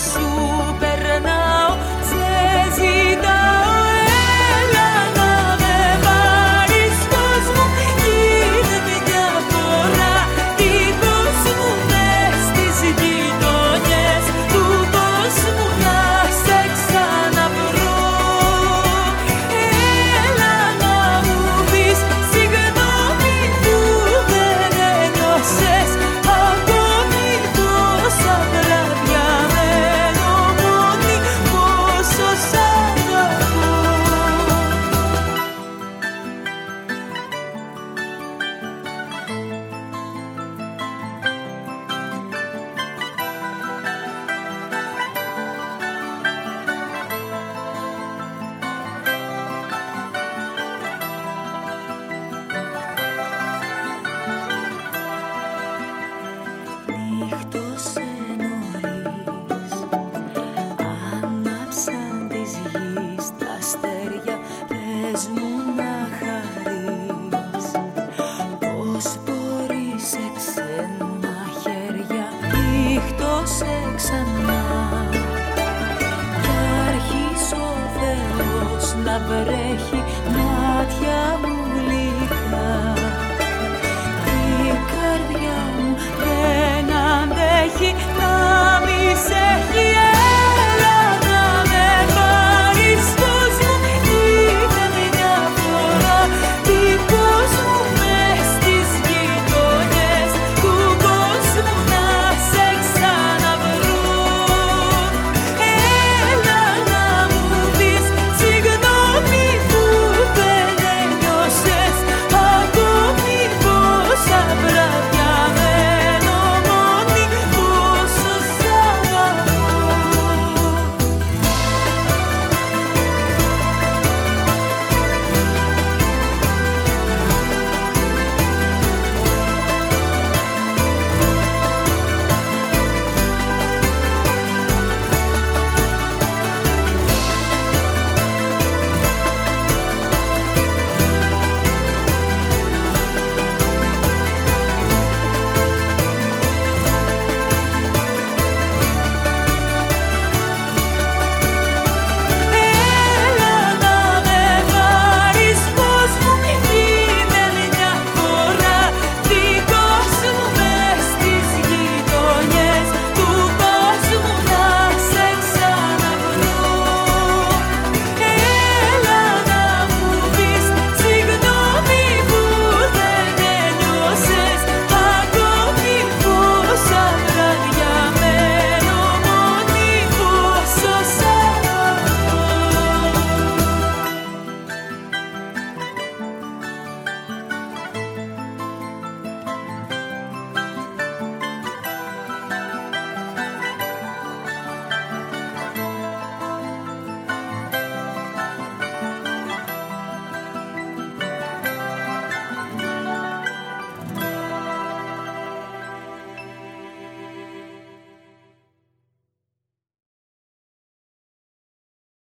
pursue Αν άψαν τη γη στα αστέρια, πε να Πώ μπορεί σε ξένα χέρια ήχτω, έξανά. Θα αρχίσει να βρέχει.